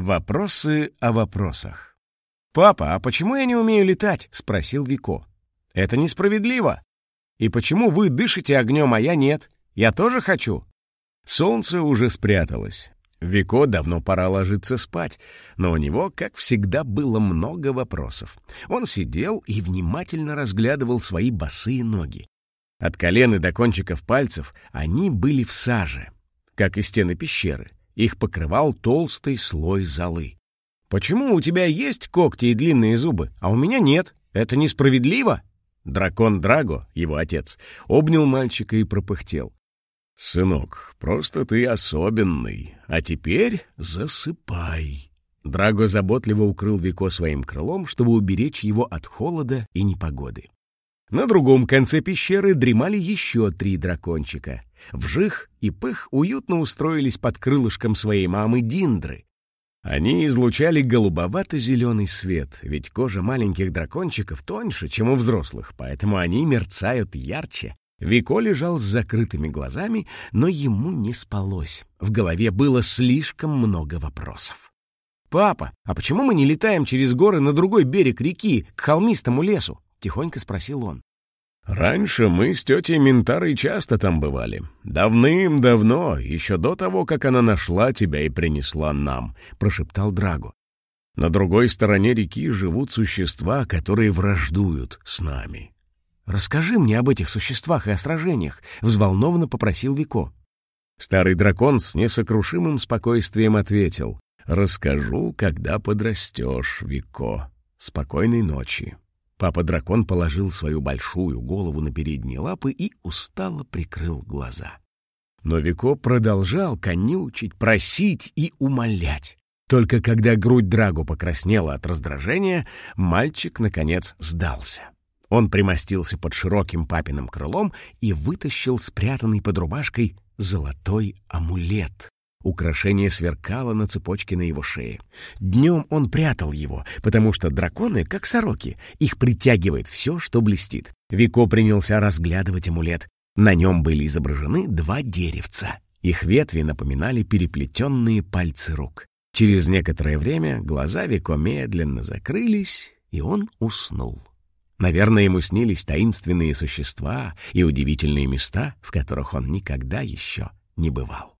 Вопросы о вопросах. «Папа, а почему я не умею летать?» — спросил Вико. «Это несправедливо. И почему вы дышите огнем, а я нет? Я тоже хочу». Солнце уже спряталось. Вико давно пора ложиться спать, но у него, как всегда, было много вопросов. Он сидел и внимательно разглядывал свои босые ноги. От колена до кончиков пальцев они были в саже, как и стены пещеры. Их покрывал толстый слой золы. «Почему у тебя есть когти и длинные зубы, а у меня нет? Это несправедливо?» Дракон Драго, его отец, обнял мальчика и пропыхтел. «Сынок, просто ты особенный, а теперь засыпай». Драго заботливо укрыл Вико своим крылом, чтобы уберечь его от холода и непогоды. На другом конце пещеры дремали еще три дракончика. Вжих и Пых уютно устроились под крылышком своей мамы Диндры. Они излучали голубовато-зеленый свет, ведь кожа маленьких дракончиков тоньше, чем у взрослых, поэтому они мерцают ярче. Вико лежал с закрытыми глазами, но ему не спалось. В голове было слишком много вопросов. «Папа, а почему мы не летаем через горы на другой берег реки, к холмистому лесу?» — тихонько спросил он. «Раньше мы с тетей Ментарой часто там бывали. Давным-давно, еще до того, как она нашла тебя и принесла нам», — прошептал Драго. «На другой стороне реки живут существа, которые враждуют с нами». «Расскажи мне об этих существах и о сражениях», — взволнованно попросил Вико. Старый дракон с несокрушимым спокойствием ответил. «Расскажу, когда подрастешь, Вико. Спокойной ночи». Папа-дракон положил свою большую голову на передние лапы и устало прикрыл глаза. Но Вико продолжал конючить, просить и умолять. Только когда грудь Драгу покраснела от раздражения, мальчик, наконец, сдался. Он примостился под широким папиным крылом и вытащил спрятанный под рубашкой золотой амулет. Украшение сверкало на цепочке на его шее. Днем он прятал его, потому что драконы, как сороки, их притягивает все, что блестит. Вико принялся разглядывать амулет. На нем были изображены два деревца. Их ветви напоминали переплетенные пальцы рук. Через некоторое время глаза Вико медленно закрылись, и он уснул. Наверное, ему снились таинственные существа и удивительные места, в которых он никогда еще не бывал.